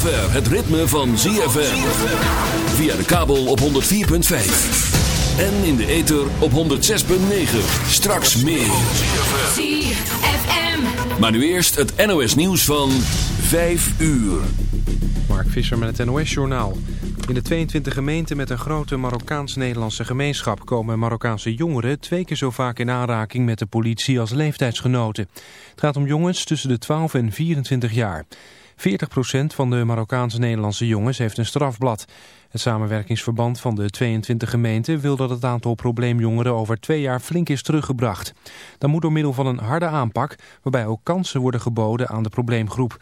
zover het ritme van ZFM. Via de kabel op 104.5. En in de ether op 106.9. Straks meer. ZFM. Maar nu eerst het NOS nieuws van 5 uur. Mark Visser met het NOS-journaal. In de 22 gemeenten met een grote Marokkaans-Nederlandse gemeenschap... komen Marokkaanse jongeren twee keer zo vaak in aanraking met de politie als leeftijdsgenoten. Het gaat om jongens tussen de 12 en 24 jaar. 40% van de Marokkaanse Nederlandse jongens heeft een strafblad. Het samenwerkingsverband van de 22 gemeenten wil dat het aantal probleemjongeren over twee jaar flink is teruggebracht. Dat moet door middel van een harde aanpak, waarbij ook kansen worden geboden aan de probleemgroep.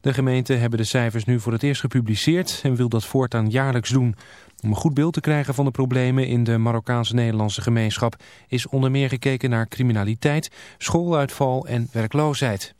De gemeenten hebben de cijfers nu voor het eerst gepubliceerd en wil dat voortaan jaarlijks doen. Om een goed beeld te krijgen van de problemen in de Marokkaanse Nederlandse gemeenschap is onder meer gekeken naar criminaliteit, schooluitval en werkloosheid.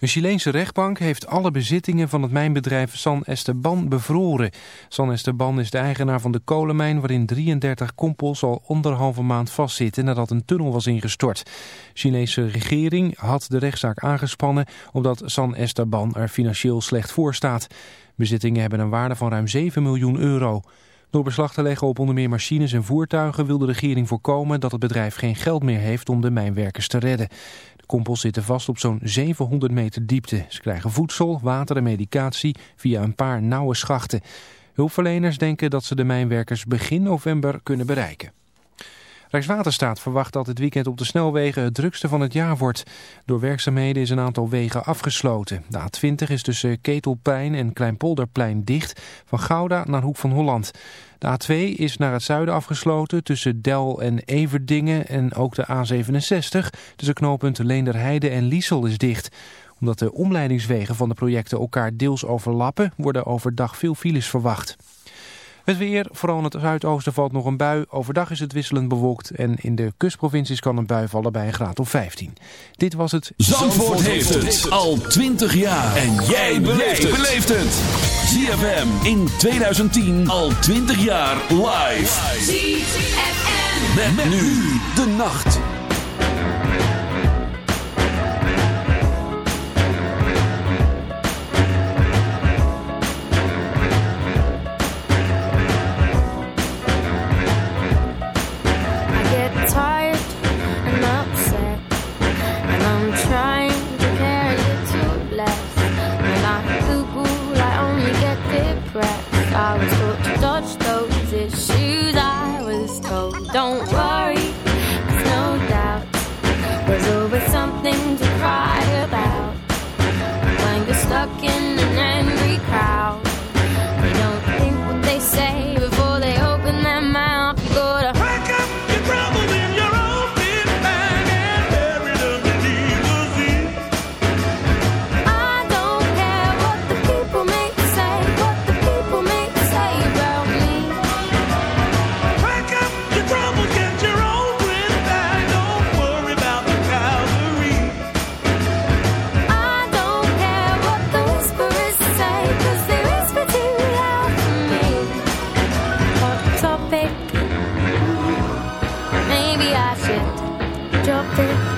Een Chileense rechtbank heeft alle bezittingen van het mijnbedrijf San Esteban bevroren. San Esteban is de eigenaar van de kolenmijn waarin 33 kompels al anderhalve maand vastzitten nadat een tunnel was ingestort. De Chinese regering had de rechtszaak aangespannen omdat San Esteban er financieel slecht voor staat. Bezittingen hebben een waarde van ruim 7 miljoen euro. Door beslag te leggen op onder meer machines en voertuigen wil de regering voorkomen dat het bedrijf geen geld meer heeft om de mijnwerkers te redden. Kompels zitten vast op zo'n 700 meter diepte. Ze krijgen voedsel, water en medicatie via een paar nauwe schachten. Hulpverleners denken dat ze de mijnwerkers begin november kunnen bereiken. Rijkswaterstaat verwacht dat dit weekend op de snelwegen het drukste van het jaar wordt. Door werkzaamheden is een aantal wegen afgesloten. De A20 is tussen Ketelplein en Kleinpolderplein dicht, van Gouda naar Hoek van Holland. De A2 is naar het zuiden afgesloten tussen Del en Everdingen en ook de A67 tussen knooppunten Leenderheide en Liesel is dicht omdat de omleidingswegen van de projecten elkaar deels overlappen, worden overdag veel files verwacht. Het weer, vooral in het zuidoosten valt nog een bui. Overdag is het wisselend bewolkt en in de kustprovincies kan een bui vallen bij een graad of 15. Dit was het... Zandvoort, heeft het al 20 jaar. En jij beleeft het. ZFM in 2010 al 20 jaar live. ZFM. Met, met nu de nacht. Um, I was taught to dodge later.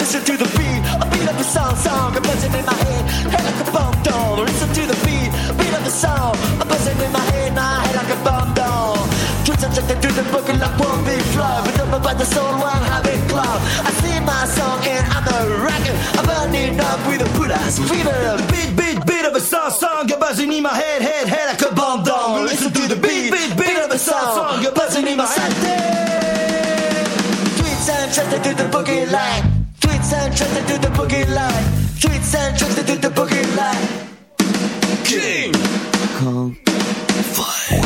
listen to the beat. I beat of a song, song. I'm buzzing in my head, head like a bomb doll. Listen to the beat, beat of a song. a buzzing in my head, my head like a bomb doll. Two subjected to the book and like won't be flawed. But don't about the soul while having cloud. I sing my song and I'm a rocker. I'm burning up with a good ass fever. Beat, beat, beat of a song, song. You're buzzing in my head, head, head like a bomb doll. Listen to the beat, beat, beat of a song, song. You're buzzing in my head. Tweets and trusted to the boogie line. Tweets and trusted to the boogie line. Tweets and trusted to the boogie line. King Kong Fire.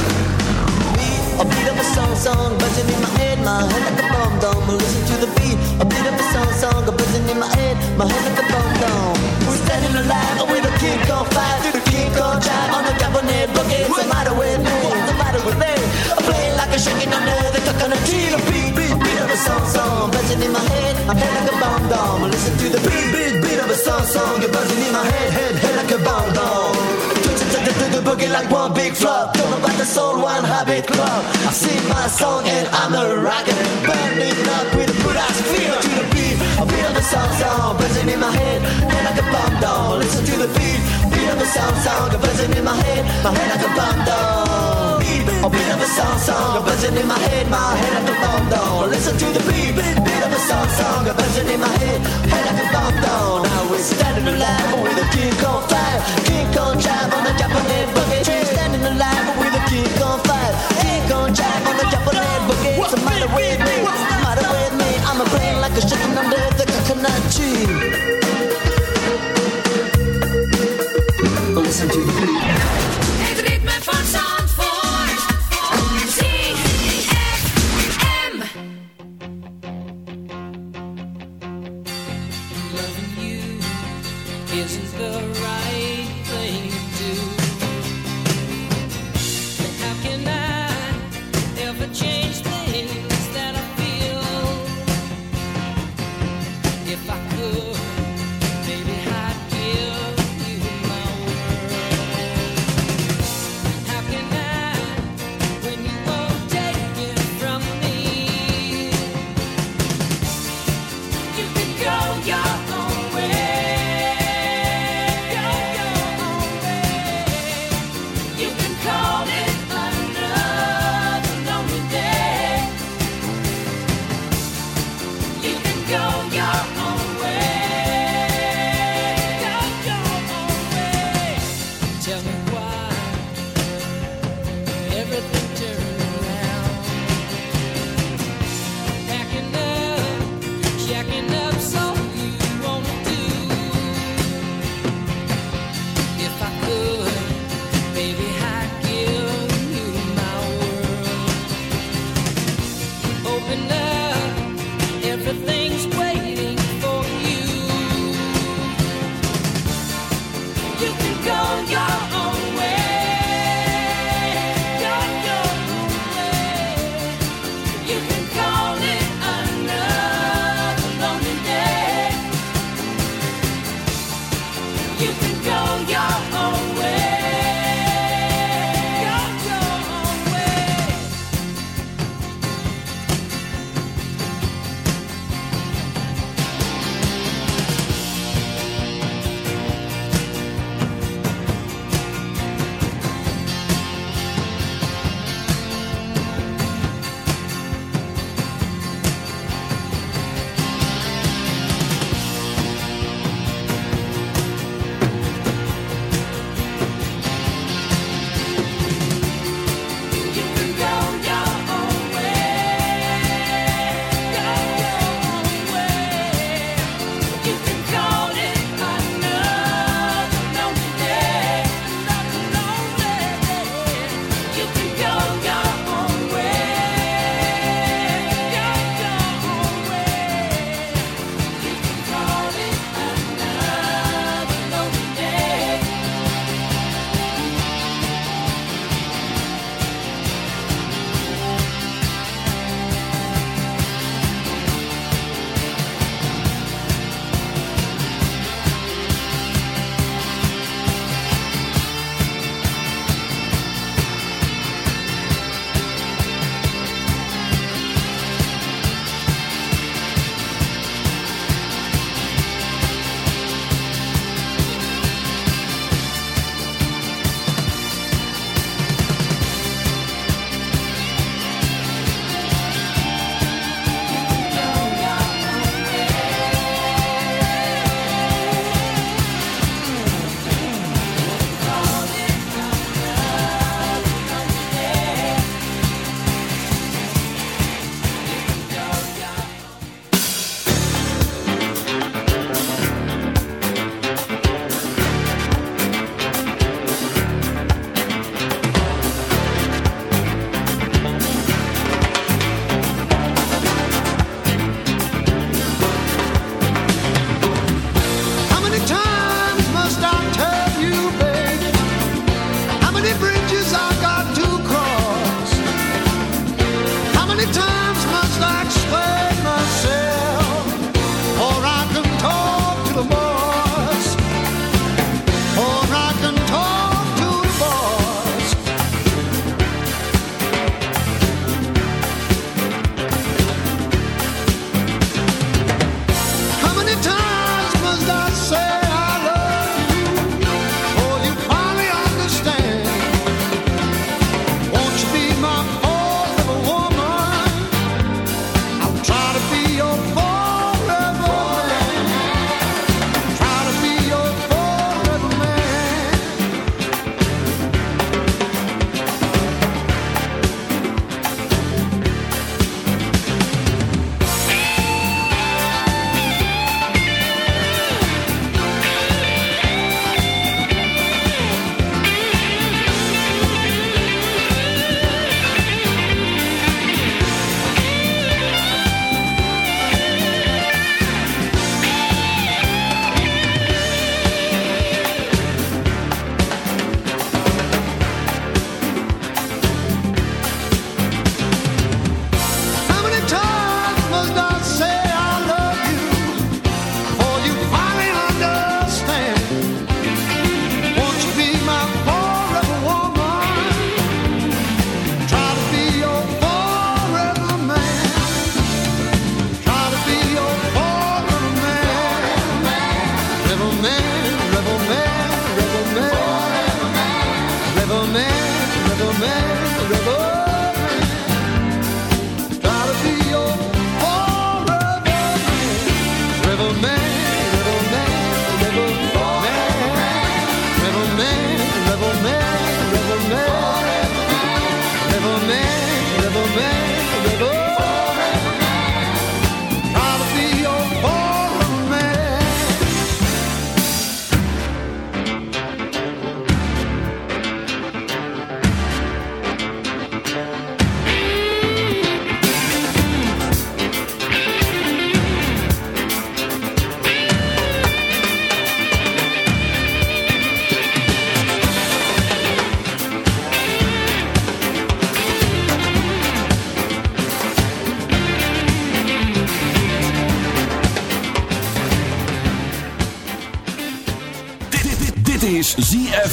A beat of a song, song, buzzing in my head, my head like a bomb dome. Listen to the beat, a beat of a song, song, buzzing in my head, my head like a bomb dome. We're standing alive with a King Kong fire, through the King Kong drive on the cabinet boogie. What's the matter with me? What's the matter with me? I'm playing like a shaking under the coconut tree. The beat, beat, beat of a song, song, buzzing in my head, my head like a bomb. Listen to the beat, beat, beat of a song, song, you're buzzing in my head, head, head like a bomb. To the boogie like one big flop. Don't know about the soul, one habit club. I sing my song and I'm a rocker. Burning up with a good ass feel to the beat. A beat of the song song, buzzing in my head, head like a bomb down. Listen to the beat, beat of the song song, buzzing in my head, my head like a bomb. Beat, a beat of a song song, buzzing in my head, my head like a bomb down. Listen to the beat, a song song, buzzing in my head, head like a bomb down. Now we're standing alive with a king on fire, king on drive on the Japanese boogie. We're standing alive with a king on fire, king on drive on the Japanese boogie. What's the matter with me? What's the matter with me? I'm a brain like a chicken under the coconut tree. Listen to the beat.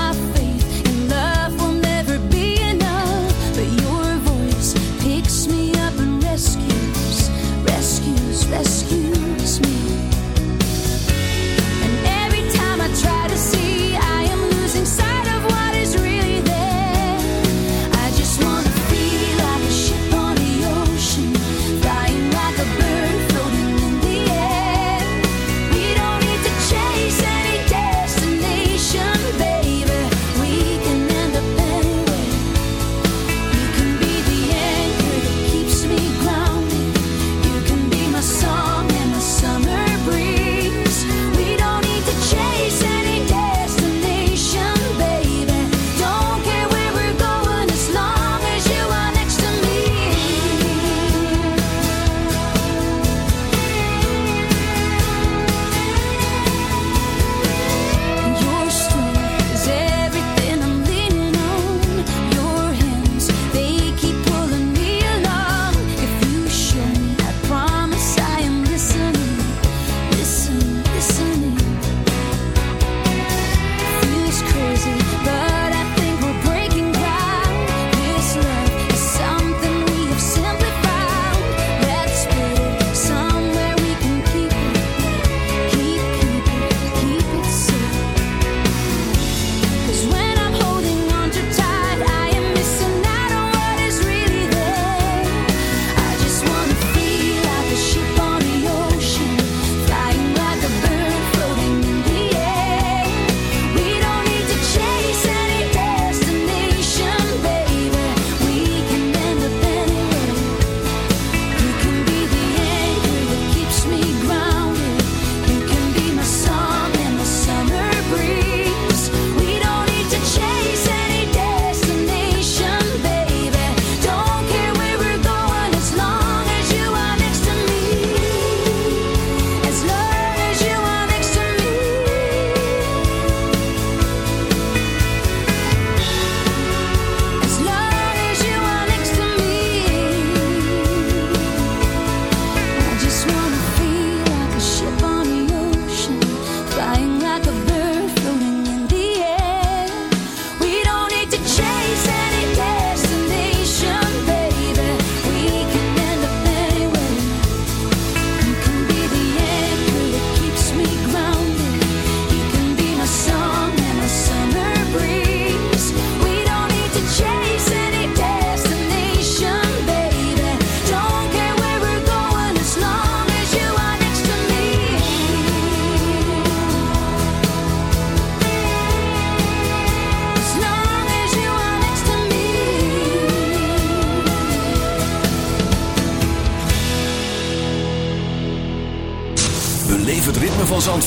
I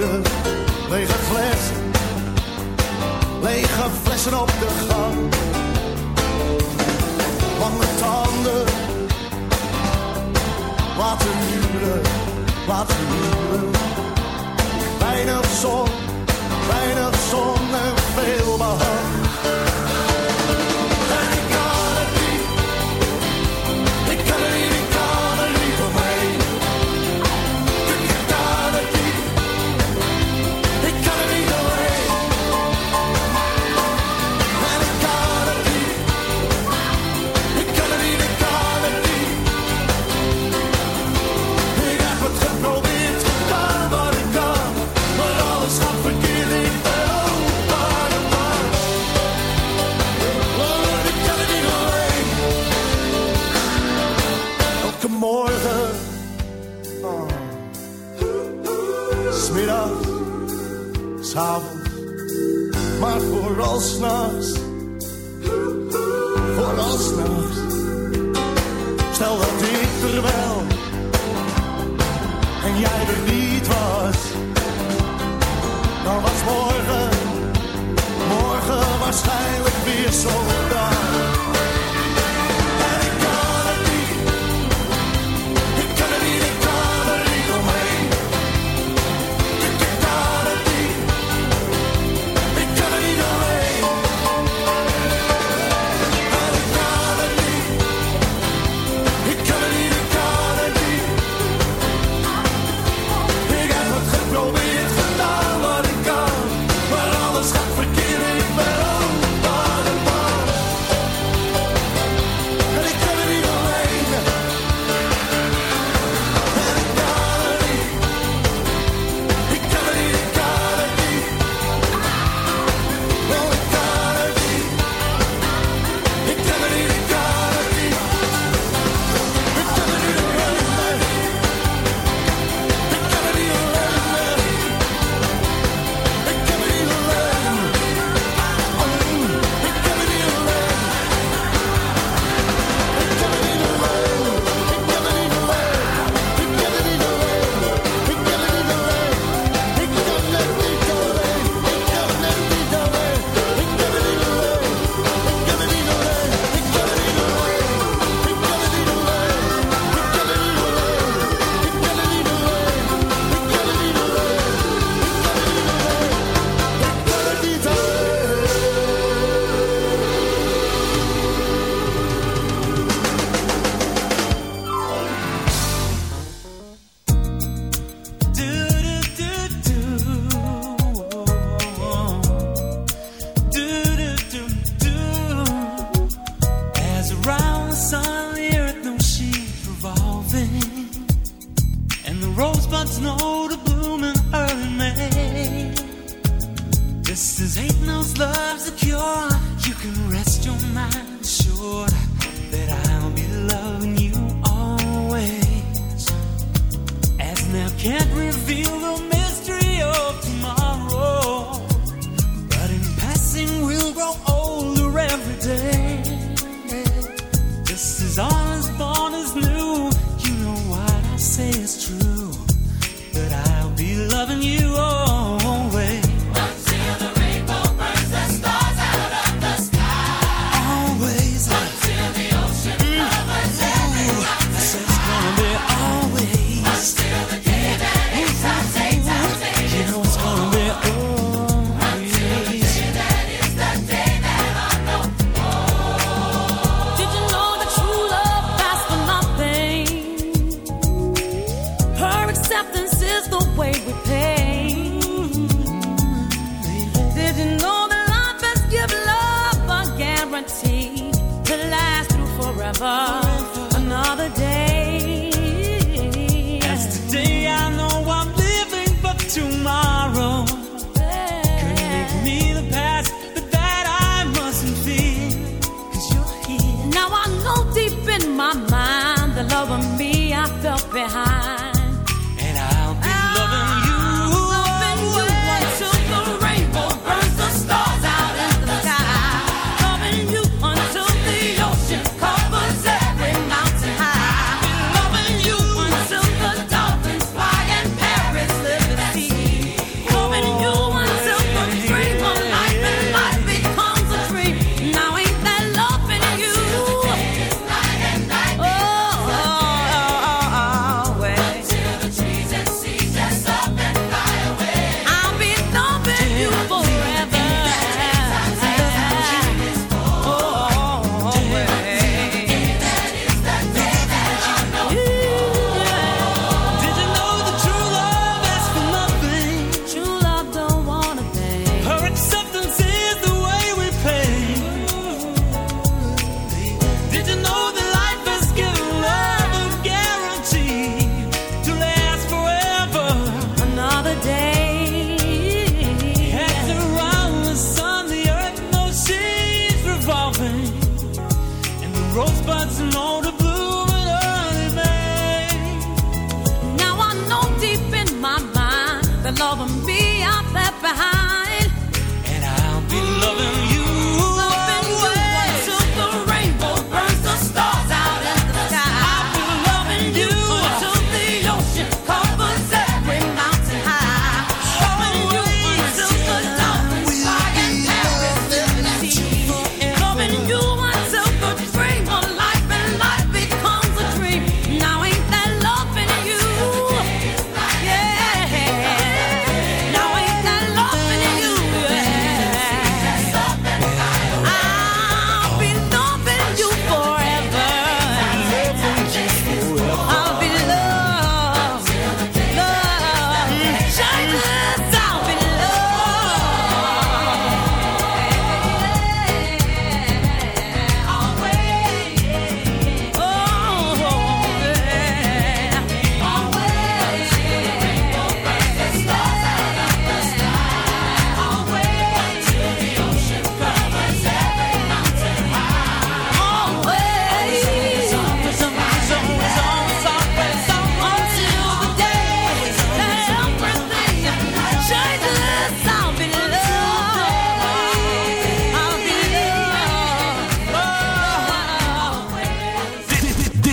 lege flessen, lege flessen op de gang. Lange tanden, wat een muren, wat een muren. Weinig zon, weinig zon en veel behang. snart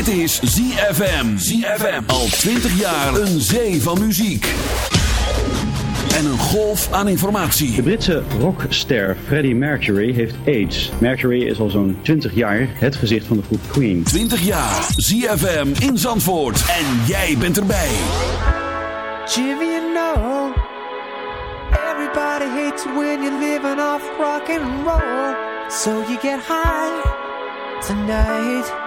Dit is ZFM. ZFM. Al 20 jaar een zee van muziek. En een golf aan informatie. De Britse rockster Freddie Mercury heeft AIDS. Mercury is al zo'n 20 jaar het gezicht van de groep Queen. 20 jaar. ZFM in Zandvoort. En jij bent erbij. Jimmy, you know. Everybody hates when you're living off rock and roll. So you get high tonight.